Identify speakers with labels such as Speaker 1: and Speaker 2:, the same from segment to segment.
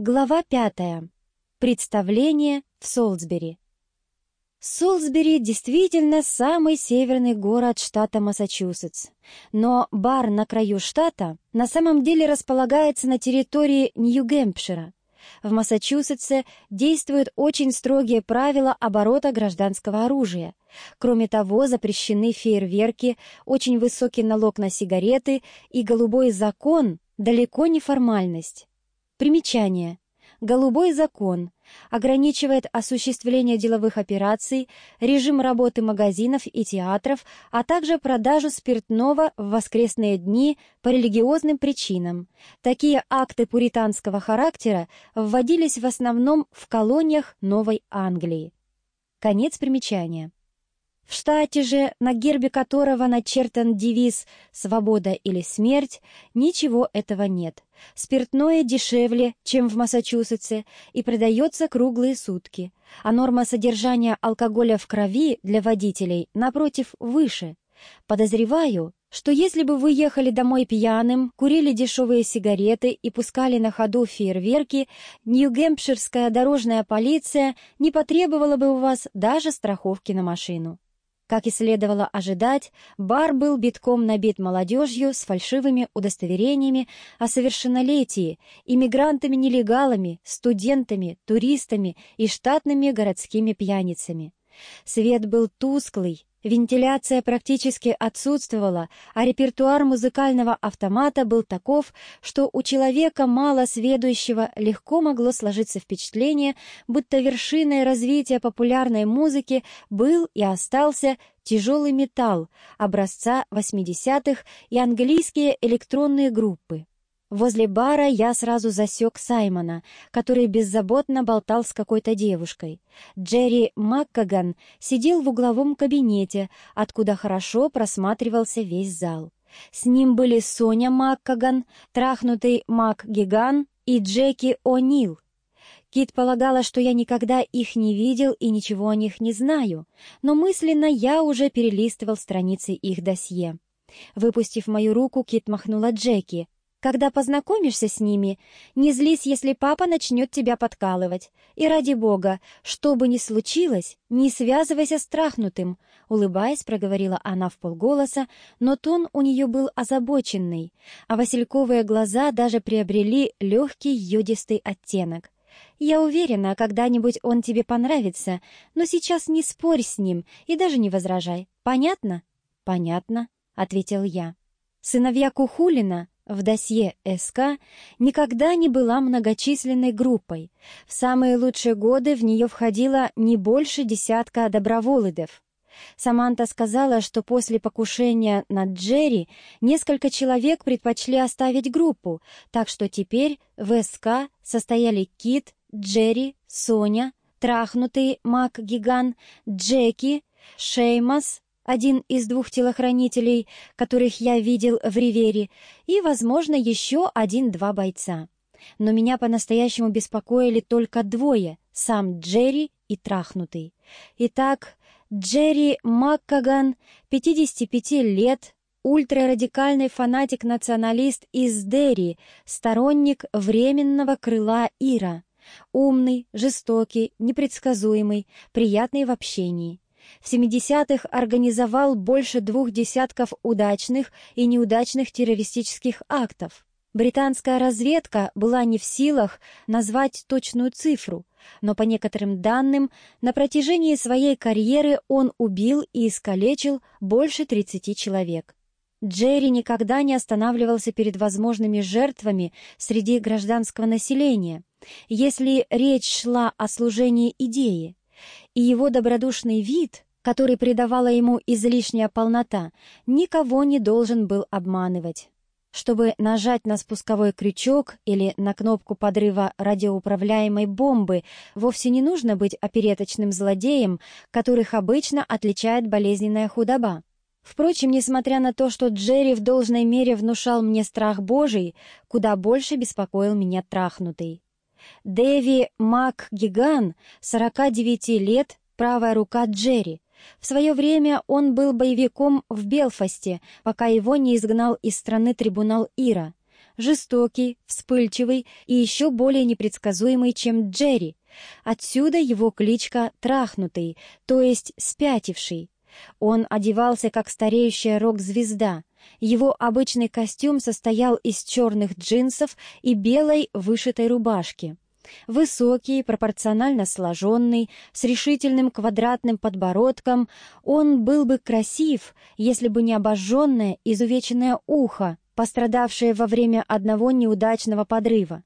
Speaker 1: Глава пятая. Представление в Солсбери. Солсбери действительно самый северный город штата Массачусетс, но бар на краю штата на самом деле располагается на территории Нью-Гэмпшира. В Массачусетсе действуют очень строгие правила оборота гражданского оружия. Кроме того, запрещены фейерверки, очень высокий налог на сигареты и голубой закон далеко не формальность. Примечание. Голубой закон ограничивает осуществление деловых операций, режим работы магазинов и театров, а также продажу спиртного в воскресные дни по религиозным причинам. Такие акты пуританского характера вводились в основном в колониях Новой Англии. Конец примечания. В штате же, на гербе которого начертан девиз «Свобода или смерть», ничего этого нет. Спиртное дешевле, чем в Массачусетсе, и продается круглые сутки, а норма содержания алкоголя в крови для водителей, напротив, выше. Подозреваю, что если бы вы ехали домой пьяным, курили дешевые сигареты и пускали на ходу фейерверки, Нью-Гэмпширская дорожная полиция не потребовала бы у вас даже страховки на машину. Как и следовало ожидать, бар был битком набит молодежью с фальшивыми удостоверениями о совершеннолетии, иммигрантами-нелегалами, студентами, туристами и штатными городскими пьяницами. Свет был тусклый, Вентиляция практически отсутствовала, а репертуар музыкального автомата был таков, что у человека мало сведущего легко могло сложиться впечатление, будто вершиной развития популярной музыки был и остался тяжелый металл образца 80-х и английские электронные группы. Возле бара я сразу засек Саймона, который беззаботно болтал с какой-то девушкой. Джерри Маккаган сидел в угловом кабинете, откуда хорошо просматривался весь зал. С ним были Соня Маккаган, трахнутый Мак Гиган и Джеки О'Нил. Кит полагала, что я никогда их не видел и ничего о них не знаю, но мысленно я уже перелистывал страницы их досье. Выпустив мою руку, Кит махнула Джеки — когда познакомишься с ними, не злись, если папа начнет тебя подкалывать. И ради бога, что бы ни случилось, не связывайся с трахнутым», — улыбаясь, проговорила она в полголоса, но тон у нее был озабоченный, а васильковые глаза даже приобрели легкий йодистый оттенок. «Я уверена, когда-нибудь он тебе понравится, но сейчас не спорь с ним и даже не возражай. Понятно?» «Понятно», — ответил я. Сыновья Кухулина в досье СК никогда не была многочисленной группой. В самые лучшие годы в нее входило не больше десятка доброволыдов. Саманта сказала, что после покушения над Джерри несколько человек предпочли оставить группу, так что теперь в СК состояли Кит, Джерри, Соня, трахнутый Мак Гиган, Джеки, Шеймас, один из двух телохранителей, которых я видел в Ривере, и, возможно, еще один-два бойца. Но меня по-настоящему беспокоили только двое — сам Джерри и трахнутый. Итак, Джерри Маккаган, 55 лет, ультрарадикальный фанатик-националист из Дерри, сторонник временного крыла Ира. Умный, жестокий, непредсказуемый, приятный в общении. В 70-х организовал больше двух десятков удачных и неудачных террористических актов. Британская разведка была не в силах назвать точную цифру, но по некоторым данным, на протяжении своей карьеры он убил и искалечил больше 30 человек. Джерри никогда не останавливался перед возможными жертвами среди гражданского населения, если речь шла о служении идеи и его добродушный вид, который придавала ему излишняя полнота, никого не должен был обманывать. Чтобы нажать на спусковой крючок или на кнопку подрыва радиоуправляемой бомбы, вовсе не нужно быть опереточным злодеем, которых обычно отличает болезненная худоба. Впрочем, несмотря на то, что Джерри в должной мере внушал мне страх Божий, куда больше беспокоил меня трахнутый. Дэви МакГиган, 49 лет, правая рука Джерри. В свое время он был боевиком в Белфасте, пока его не изгнал из страны трибунал Ира. жестокий, вспыльчивый и еще более непредсказуемый, чем Джерри. Отсюда его кличка «Трахнутый», то есть «спятивший». Он одевался как стареющая рок-звезда. Его обычный костюм состоял из черных джинсов и белой вышитой рубашки. Высокий, пропорционально сложенный, с решительным квадратным подбородком, он был бы красив, если бы не обожженное, изувеченное ухо, пострадавшее во время одного неудачного подрыва.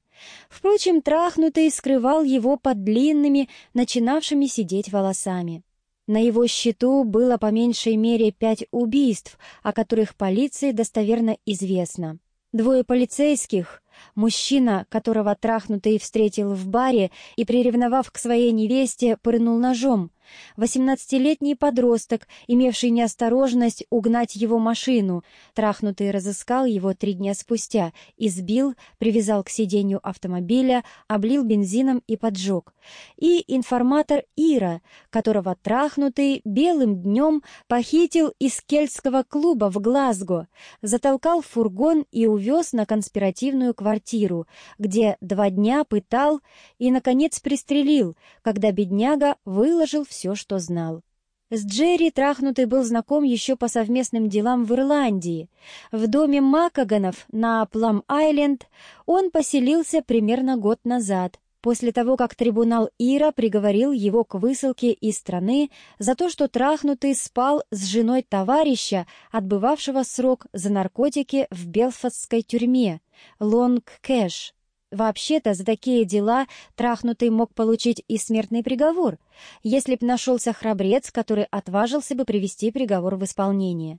Speaker 1: Впрочем, трахнутый скрывал его под длинными, начинавшими сидеть волосами. На его счету было по меньшей мере пять убийств, о которых полиции достоверно известно. Двое полицейских, мужчина, которого трахнутый встретил в баре и, приревновав к своей невесте, пырнул ножом, Восемнадцатилетний подросток, имевший неосторожность угнать его машину, трахнутый разыскал его три дня спустя, избил, привязал к сиденью автомобиля, облил бензином и поджег. И информатор Ира, которого трахнутый белым днем похитил из кельтского клуба в Глазго, затолкал в фургон и увез на конспиративную квартиру, где два дня пытал и, наконец, пристрелил, когда бедняга выложил все, что знал. С Джерри трахнутый был знаком еще по совместным делам в Ирландии. В доме Макаганов на Плам-Айленд он поселился примерно год назад, после того, как трибунал Ира приговорил его к высылке из страны за то, что трахнутый спал с женой товарища, отбывавшего срок за наркотики в Белфастской тюрьме, Лонг Кэш. Вообще-то за такие дела трахнутый мог получить и смертный приговор, если б нашелся храбрец, который отважился бы привести приговор в исполнение.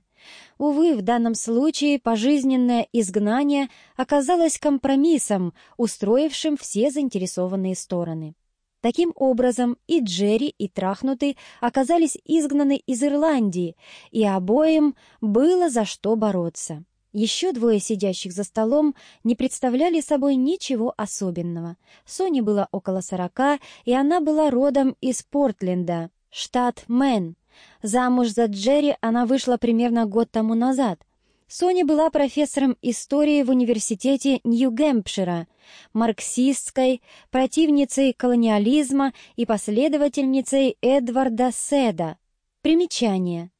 Speaker 1: Увы, в данном случае пожизненное изгнание оказалось компромиссом, устроившим все заинтересованные стороны. Таким образом, и Джерри, и Трахнутый оказались изгнаны из Ирландии, и обоим было за что бороться. Еще двое сидящих за столом не представляли собой ничего особенного. Соне было около сорока, и она была родом из Портленда, штат Мэн. Замуж за Джерри она вышла примерно год тому назад. Соня была профессором истории в университете Нью-Гэмпшира, марксистской, противницей колониализма и последовательницей Эдварда Саида. Примечание.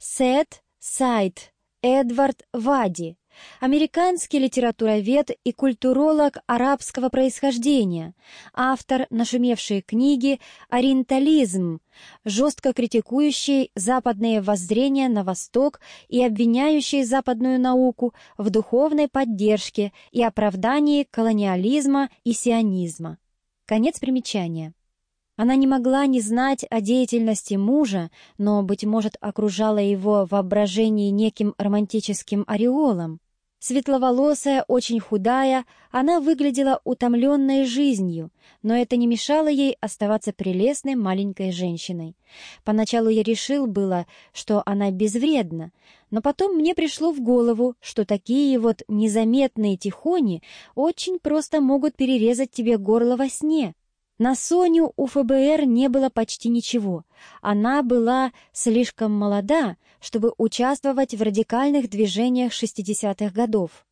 Speaker 1: Сед, Сайт, Эдвард Вади, американский литературовед и культуролог арабского происхождения, автор нашумевшей книги «Ориентализм», жестко критикующий западные воззрения на Восток и обвиняющий западную науку в духовной поддержке и оправдании колониализма и сионизма. Конец примечания. Она не могла не знать о деятельности мужа, но, быть может, окружала его воображение неким романтическим ореолом. Светловолосая, очень худая, она выглядела утомленной жизнью, но это не мешало ей оставаться прелестной маленькой женщиной. Поначалу я решил было, что она безвредна, но потом мне пришло в голову, что такие вот незаметные тихони очень просто могут перерезать тебе горло во сне. На Соню у ФБР не было почти ничего. Она была слишком молода, чтобы участвовать в радикальных движениях 60-х годов.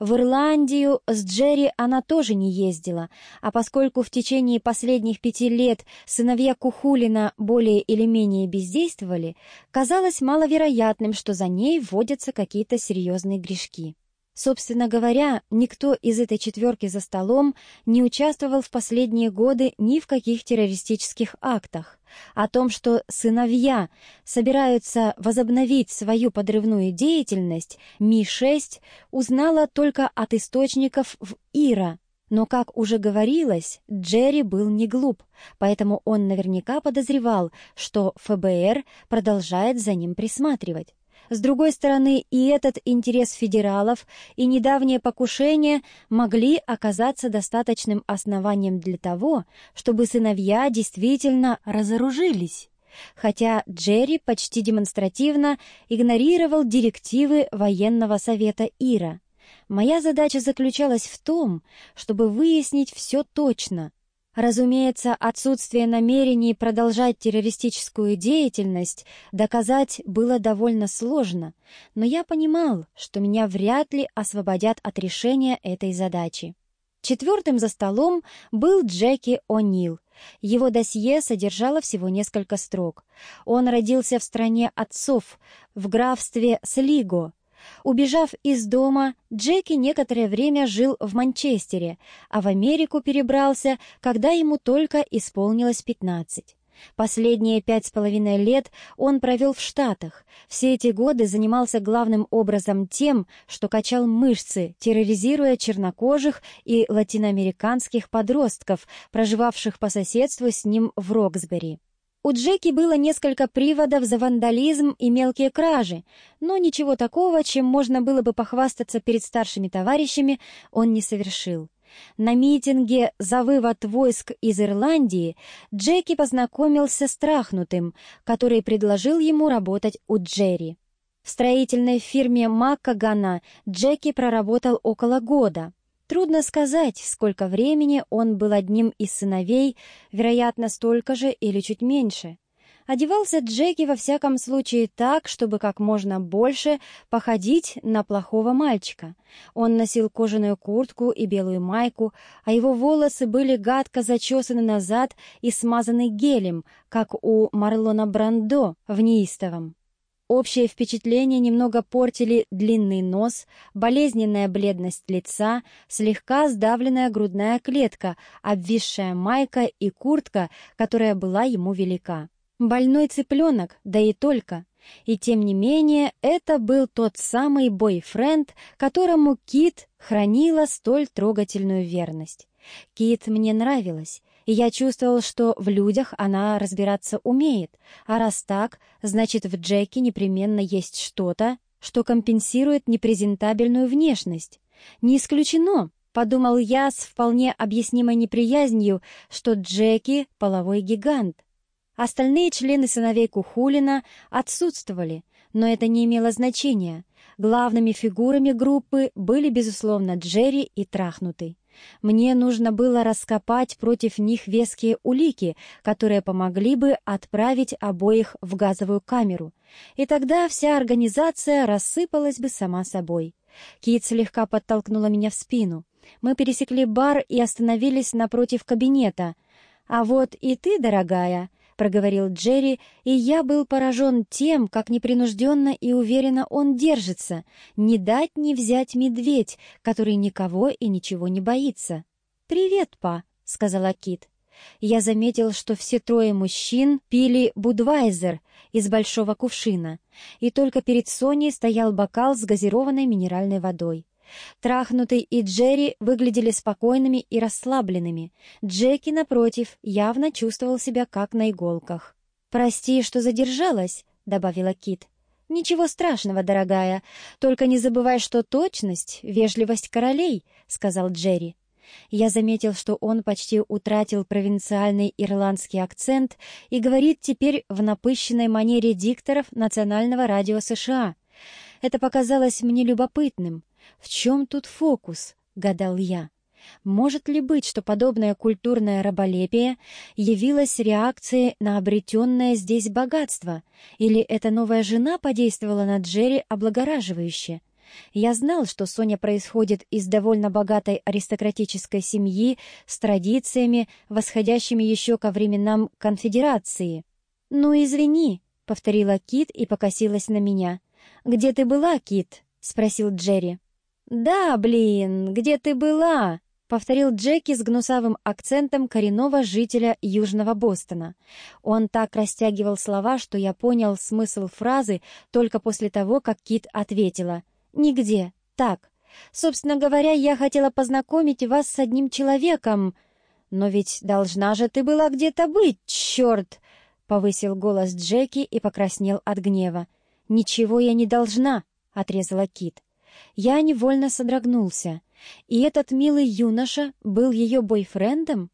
Speaker 1: В Ирландию с Джерри она тоже не ездила, а поскольку в течение последних пяти лет сыновья Кухулина более или менее бездействовали, казалось маловероятным, что за ней вводятся какие-то серьезные грешки. Собственно говоря, никто из этой четверки за столом не участвовал в последние годы ни в каких террористических актах. О том, что сыновья собираются возобновить свою подрывную деятельность, Ми-6 узнала только от источников в Ира, но, как уже говорилось, Джерри был не глуп, поэтому он наверняка подозревал, что ФБР продолжает за ним присматривать. С другой стороны, и этот интерес федералов, и недавнее покушение могли оказаться достаточным основанием для того, чтобы сыновья действительно разоружились. Хотя Джерри почти демонстративно игнорировал директивы военного совета Ира. Моя задача заключалась в том, чтобы выяснить все точно, Разумеется, отсутствие намерений продолжать террористическую деятельность доказать было довольно сложно, но я понимал, что меня вряд ли освободят от решения этой задачи. Четвертым за столом был Джеки О'Нил. Его досье содержало всего несколько строк. Он родился в стране отцов, в графстве Слиго, Убежав из дома, Джеки некоторое время жил в Манчестере, а в Америку перебрался, когда ему только исполнилось 15. Последние пять с половиной лет он провел в Штатах. Все эти годы занимался главным образом тем, что качал мышцы, терроризируя чернокожих и латиноамериканских подростков, проживавших по соседству с ним в Роксбери. У Джеки было несколько приводов за вандализм и мелкие кражи, но ничего такого, чем можно было бы похвастаться перед старшими товарищами, он не совершил. На митинге за вывод войск из Ирландии Джеки познакомился с Трахнутым, который предложил ему работать у Джерри. В строительной фирме Маккагана Джеки проработал около года. Трудно сказать, сколько времени он был одним из сыновей, вероятно, столько же или чуть меньше. Одевался Джеки во всяком случае так, чтобы как можно больше походить на плохого мальчика. Он носил кожаную куртку и белую майку, а его волосы были гадко зачесаны назад и смазаны гелем, как у Марлона Брандо в «Неистовом». Общее впечатление немного портили длинный нос, болезненная бледность лица, слегка сдавленная грудная клетка, обвисшая майка и куртка, которая была ему велика. Больной цыпленок, да и только. И тем не менее, это был тот самый бойфренд, которому Кит хранила столь трогательную верность. Кит мне нравилась, и я чувствовал, что в людях она разбираться умеет, а раз так, значит, в Джеки непременно есть что-то, что компенсирует непрезентабельную внешность. Не исключено, подумал я с вполне объяснимой неприязнью, что Джеки — половой гигант. Остальные члены сыновей Кухулина отсутствовали, но это не имело значения. Главными фигурами группы были, безусловно, Джерри и Трахнутый. Мне нужно было раскопать против них веские улики, которые помогли бы отправить обоих в газовую камеру. И тогда вся организация рассыпалась бы сама собой. Кит слегка подтолкнула меня в спину. Мы пересекли бар и остановились напротив кабинета. «А вот и ты, дорогая», — проговорил Джерри, и я был поражен тем, как непринужденно и уверенно он держится, не дать не взять медведь, который никого и ничего не боится. «Привет, па», — сказала Кит. Я заметил, что все трое мужчин пили Будвайзер из большого кувшина, и только перед Соней стоял бокал с газированной минеральной водой. Трахнутый и Джерри выглядели спокойными и расслабленными. Джеки, напротив, явно чувствовал себя как на иголках. «Прости, что задержалась», — добавила Кит. «Ничего страшного, дорогая. Только не забывай, что точность — вежливость королей», — сказал Джерри. Я заметил, что он почти утратил провинциальный ирландский акцент и говорит теперь в напыщенной манере дикторов Национального радио США. Это показалось мне любопытным — в чем тут фокус, гадал я. Может ли быть, что подобное культурное раболепие явилось реакцией на обретенное здесь богатство, или эта новая жена подействовала на Джерри облагораживающе? Я знал, что Соня происходит из довольно богатой аристократической семьи с традициями, восходящими еще ко временам конфедерации. «Ну, извини», — повторила Кит и покосилась на меня. «Где ты была, Кит?» — спросил Джерри. «Да, блин, где ты была?» — повторил Джеки с гнусавым акцентом коренного жителя Южного Бостона. Он так растягивал слова, что я понял смысл фразы только после того, как Кит ответила. «Нигде. Так. Собственно говоря, я хотела познакомить вас с одним человеком. Но ведь должна же ты была где-то быть, черт!» — повысил голос Джеки и покраснел от гнева. «Ничего я не должна», — отрезала Кит. Я невольно содрогнулся. И этот милый юноша был ее бойфрендом?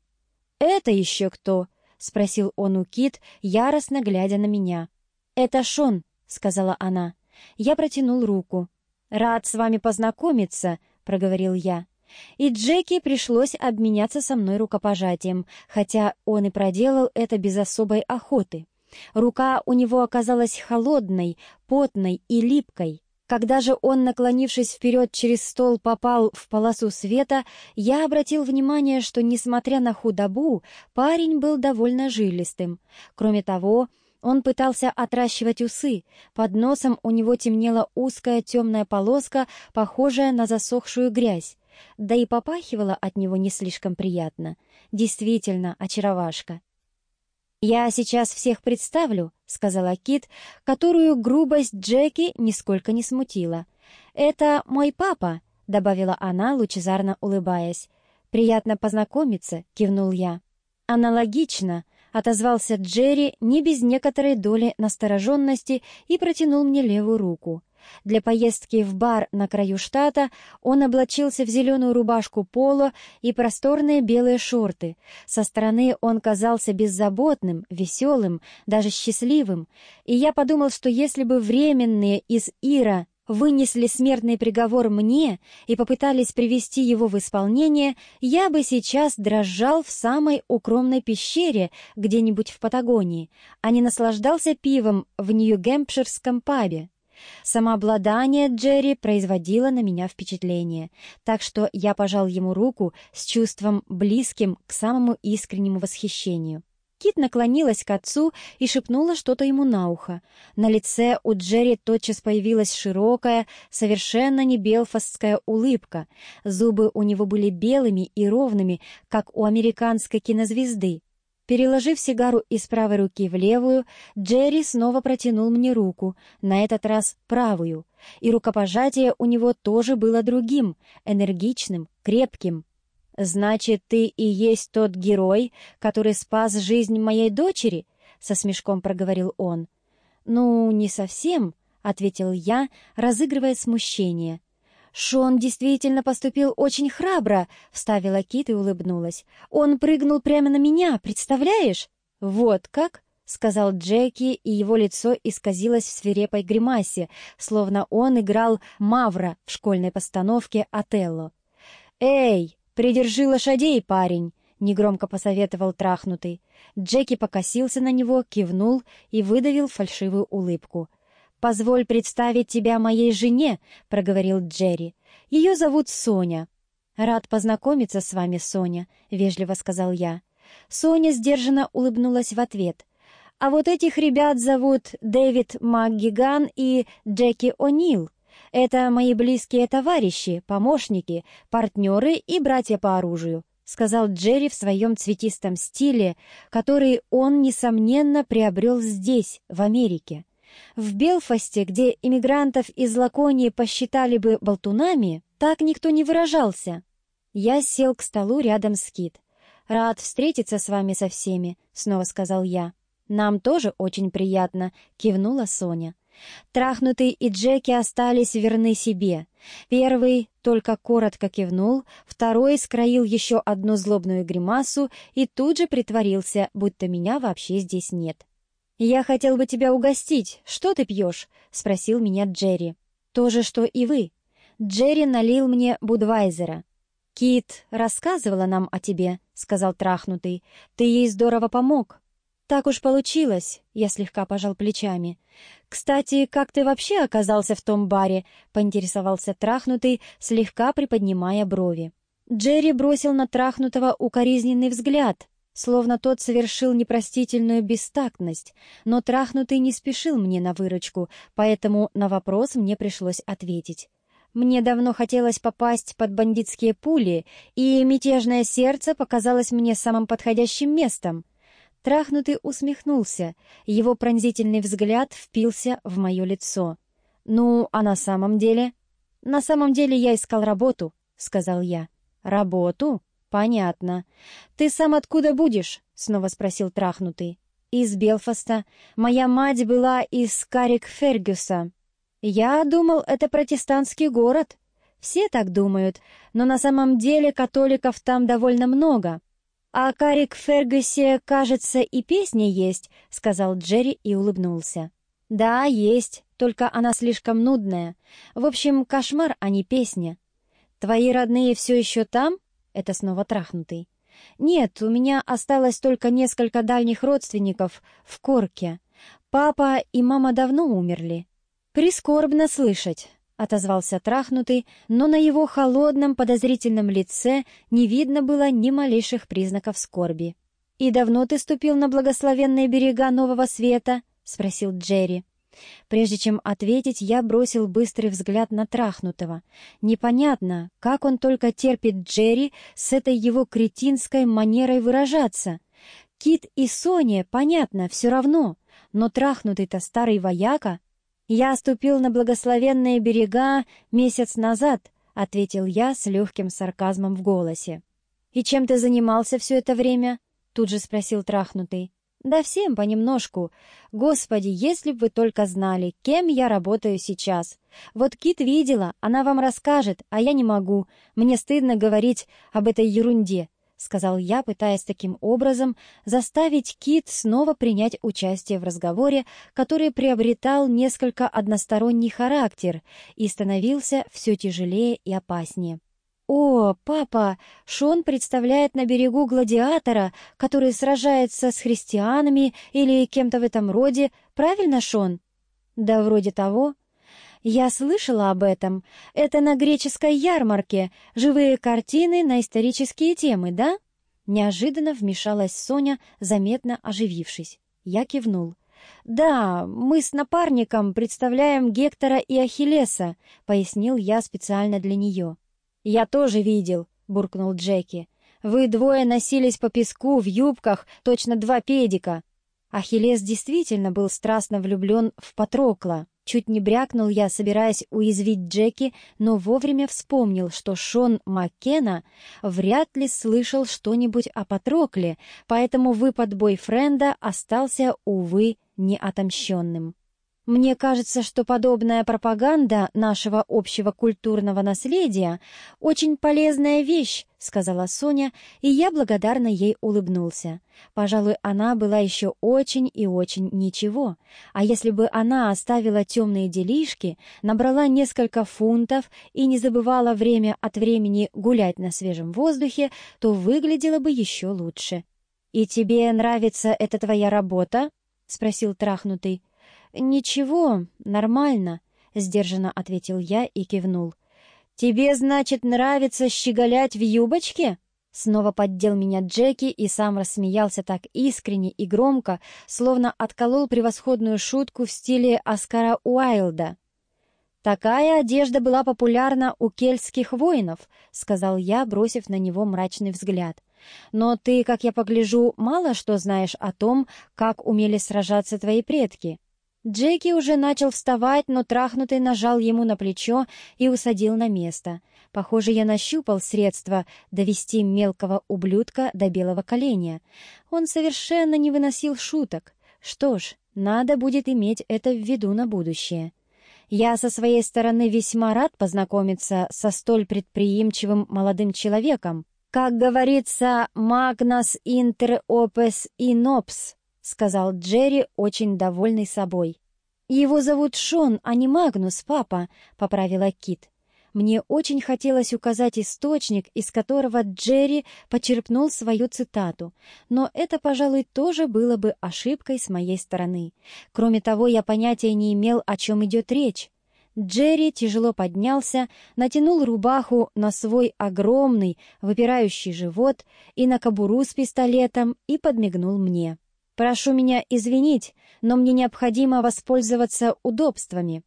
Speaker 1: «Это еще кто?» — спросил он у Кит, яростно глядя на меня. «Это Шон», — сказала она. Я протянул руку. «Рад с вами познакомиться», — проговорил я. И Джеки пришлось обменяться со мной рукопожатием, хотя он и проделал это без особой охоты. Рука у него оказалась холодной, потной и липкой. Когда же он, наклонившись вперед через стол, попал в полосу света, я обратил внимание, что, несмотря на худобу, парень был довольно жилистым. Кроме того, он пытался отращивать усы. Под носом у него темнела узкая темная полоска, похожая на засохшую грязь. Да и попахивала от него не слишком приятно. Действительно, очаровашка. «Я сейчас всех представлю», — сказала Кит, которую грубость Джеки нисколько не смутила. «Это мой папа», — добавила она, лучезарно улыбаясь. «Приятно познакомиться», — кивнул я. «Аналогично», — отозвался Джерри не без некоторой доли настороженности и протянул мне левую руку. Для поездки в бар на краю штата он облачился в зеленую рубашку поло и просторные белые шорты. Со стороны он казался беззаботным, веселым, даже счастливым, и я подумал, что если бы временные из Ира вынесли смертный приговор мне и попытались привести его в исполнение, я бы сейчас дрожал в самой укромной пещере где-нибудь в Патагонии, а не наслаждался пивом в Нью-Гэмпширском пабе. Самообладание Джерри производило на меня впечатление, так что я пожал ему руку с чувством близким к самому искреннему восхищению. Кит наклонилась к отцу и шепнула что-то ему на ухо. На лице у Джерри тотчас появилась широкая, совершенно не белфастская улыбка. Зубы у него были белыми и ровными, как у американской кинозвезды. Переложив сигару из правой руки в левую, Джерри снова протянул мне руку, на этот раз правую, и рукопожатие у него тоже было другим, энергичным, крепким. «Значит, ты и есть тот герой, который спас жизнь моей дочери?» — со смешком проговорил он. «Ну, не совсем», — ответил я, разыгрывая смущение. «Шон действительно поступил очень храбро», — вставила Кит и улыбнулась. «Он прыгнул прямо на меня, представляешь?» «Вот как?» — сказал Джеки, и его лицо исказилось в свирепой гримасе, словно он играл Мавра в школьной постановке «Отелло». «Эй, придержи лошадей, парень!» — негромко посоветовал трахнутый. Джеки покосился на него, кивнул и выдавил фальшивую улыбку — «Позволь представить тебя моей жене», — проговорил Джерри. «Ее зовут Соня». «Рад познакомиться с вами, Соня», — вежливо сказал я. Соня сдержанно улыбнулась в ответ. «А вот этих ребят зовут Дэвид МакГиган и Джеки О'Нил. Это мои близкие товарищи, помощники, партнеры и братья по оружию», — сказал Джерри в своем цветистом стиле, который он, несомненно, приобрел здесь, в Америке. В Белфасте, где иммигрантов из Лаконии посчитали бы болтунами, так никто не выражался. Я сел к столу рядом с Кит. «Рад встретиться с вами со всеми», — снова сказал я. «Нам тоже очень приятно», — кивнула Соня. Трахнутый и Джеки остались верны себе. Первый только коротко кивнул, второй скроил еще одну злобную гримасу и тут же притворился, будто меня вообще здесь нет. «Я хотел бы тебя угостить. Что ты пьешь?» — спросил меня Джерри. «То же, что и вы». Джерри налил мне Будвайзера. «Кит рассказывала нам о тебе», — сказал трахнутый. «Ты ей здорово помог». «Так уж получилось», — я слегка пожал плечами. «Кстати, как ты вообще оказался в том баре?» — поинтересовался трахнутый, слегка приподнимая брови. Джерри бросил на трахнутого укоризненный взгляд, Словно тот совершил непростительную бестактность, но трахнутый не спешил мне на выручку, поэтому на вопрос мне пришлось ответить. Мне давно хотелось попасть под бандитские пули, и мятежное сердце показалось мне самым подходящим местом. Трахнутый усмехнулся, его пронзительный взгляд впился в мое лицо. «Ну, а на самом деле?» «На самом деле я искал работу», — сказал я. «Работу?» «Понятно. Ты сам откуда будешь?» — снова спросил трахнутый. «Из Белфаста. Моя мать была из Карик-Фергюса. Я думал, это протестантский город. Все так думают, но на самом деле католиков там довольно много. А Карик-Фергюсе, кажется, и песня есть», — сказал Джерри и улыбнулся. «Да, есть, только она слишком нудная. В общем, кошмар, а не песня. «Твои родные все еще там?» — это снова трахнутый. «Нет, у меня осталось только несколько дальних родственников в Корке. Папа и мама давно умерли». «Прискорбно слышать», — отозвался трахнутый, но на его холодном подозрительном лице не видно было ни малейших признаков скорби. «И давно ты ступил на благословенные берега Нового Света?» — спросил Джерри. Прежде чем ответить, я бросил быстрый взгляд на Трахнутого. Непонятно, как он только терпит Джерри с этой его кретинской манерой выражаться. Кит и Соня, понятно, все равно, но Трахнутый-то старый вояка. «Я ступил на благословенные берега месяц назад», — ответил я с легким сарказмом в голосе. «И чем ты занимался все это время?» — тут же спросил Трахнутый. Да всем понемножку. Господи, если бы вы только знали, кем я работаю сейчас. Вот Кит видела, она вам расскажет, а я не могу. Мне стыдно говорить об этой ерунде, — сказал я, пытаясь таким образом заставить Кит снова принять участие в разговоре, который приобретал несколько односторонний характер и становился все тяжелее и опаснее. «О, папа, Шон представляет на берегу гладиатора, который сражается с христианами или кем-то в этом роде. Правильно, Шон?» «Да вроде того». «Я слышала об этом. Это на греческой ярмарке. Живые картины на исторические темы, да?» Неожиданно вмешалась Соня, заметно оживившись. Я кивнул. «Да, мы с напарником представляем Гектора и Ахиллеса», — пояснил я специально для нее. «Я тоже видел», — буркнул Джеки. «Вы двое носились по песку в юбках, точно два педика». Ахиллес действительно был страстно влюблен в Патрокла. Чуть не брякнул я, собираясь уязвить Джеки, но вовремя вспомнил, что Шон Маккена вряд ли слышал что-нибудь о Патрокле, поэтому выпад бойфренда остался, увы, неотомщенным. Мне кажется, что подобная пропаганда нашего общего культурного наследия очень полезная вещь, сказала Соня, и я благодарно ей улыбнулся. Пожалуй, она была еще очень и очень ничего. А если бы она оставила темные делишки, набрала несколько фунтов и не забывала время от времени гулять на свежем воздухе, то выглядела бы еще лучше. «И тебе нравится эта твоя работа?» — спросил трахнутый. «Ничего, нормально», — сдержанно ответил я и кивнул. «Тебе, значит, нравится щеголять в юбочке?» Снова поддел меня Джеки и сам рассмеялся так искренне и громко, словно отколол превосходную шутку в стиле Оскара Уайлда. «Такая одежда была популярна у кельтских воинов», — сказал я, бросив на него мрачный взгляд. «Но ты, как я погляжу, мало что знаешь о том, как умели сражаться твои предки. Джеки уже начал вставать, но трахнутый нажал ему на плечо и усадил на место. Похоже, я нащупал средство довести мелкого ублюдка до белого коленя. Он совершенно не выносил шуток. Что ж, надо будет иметь это в виду на будущее. Я со своей стороны весьма рад познакомиться со столь предприимчивым молодым человеком. Как говорится, «Магнас интер опес инопс», — сказал Джерри, очень довольный собой. «Его зовут Шон, а не Магнус, папа», — поправила Кит. Мне очень хотелось указать источник, из которого Джерри почерпнул свою цитату, но это, пожалуй, тоже было бы ошибкой с моей стороны. Кроме того, я понятия не имел, о чем идет речь. Джерри тяжело поднялся, натянул рубаху на свой огромный, выпирающий живот и на кобуру с пистолетом и подмигнул мне. «Прошу меня извинить, но мне необходимо воспользоваться удобствами».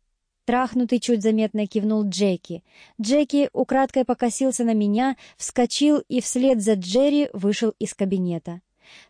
Speaker 1: Трахнутый чуть заметно кивнул Джеки. Джеки украдкой покосился на меня, вскочил и вслед за Джерри вышел из кабинета.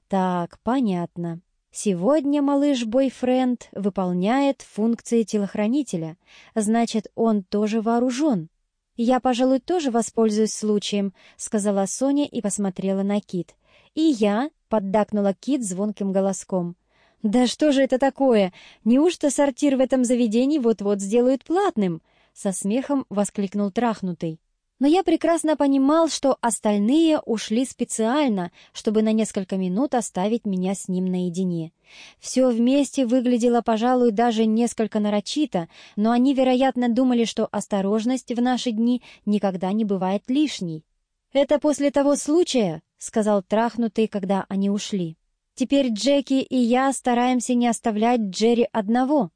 Speaker 1: «Так, понятно. Сегодня малыш-бойфренд выполняет функции телохранителя. Значит, он тоже вооружен». «Я, пожалуй, тоже воспользуюсь случаем», — сказала Соня и посмотрела на Кит. «И я», — поддакнула Кит звонким голоском. «Да что же это такое? Неужто сортир в этом заведении вот-вот сделают платным?» Со смехом воскликнул трахнутый. Но я прекрасно понимал, что остальные ушли специально, чтобы на несколько минут оставить меня с ним наедине. Все вместе выглядело, пожалуй, даже несколько нарочито, но они, вероятно, думали, что осторожность в наши дни никогда не бывает лишней. «Это после того случая», — сказал трахнутый, когда они ушли. «Теперь Джеки и я стараемся не оставлять Джерри одного».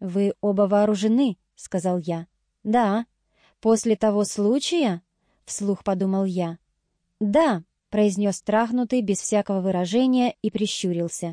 Speaker 1: «Вы оба вооружены», — сказал я. «Да», «После того случая?» — вслух подумал я. «Да», — произнес трахнутый без всякого выражения и прищурился.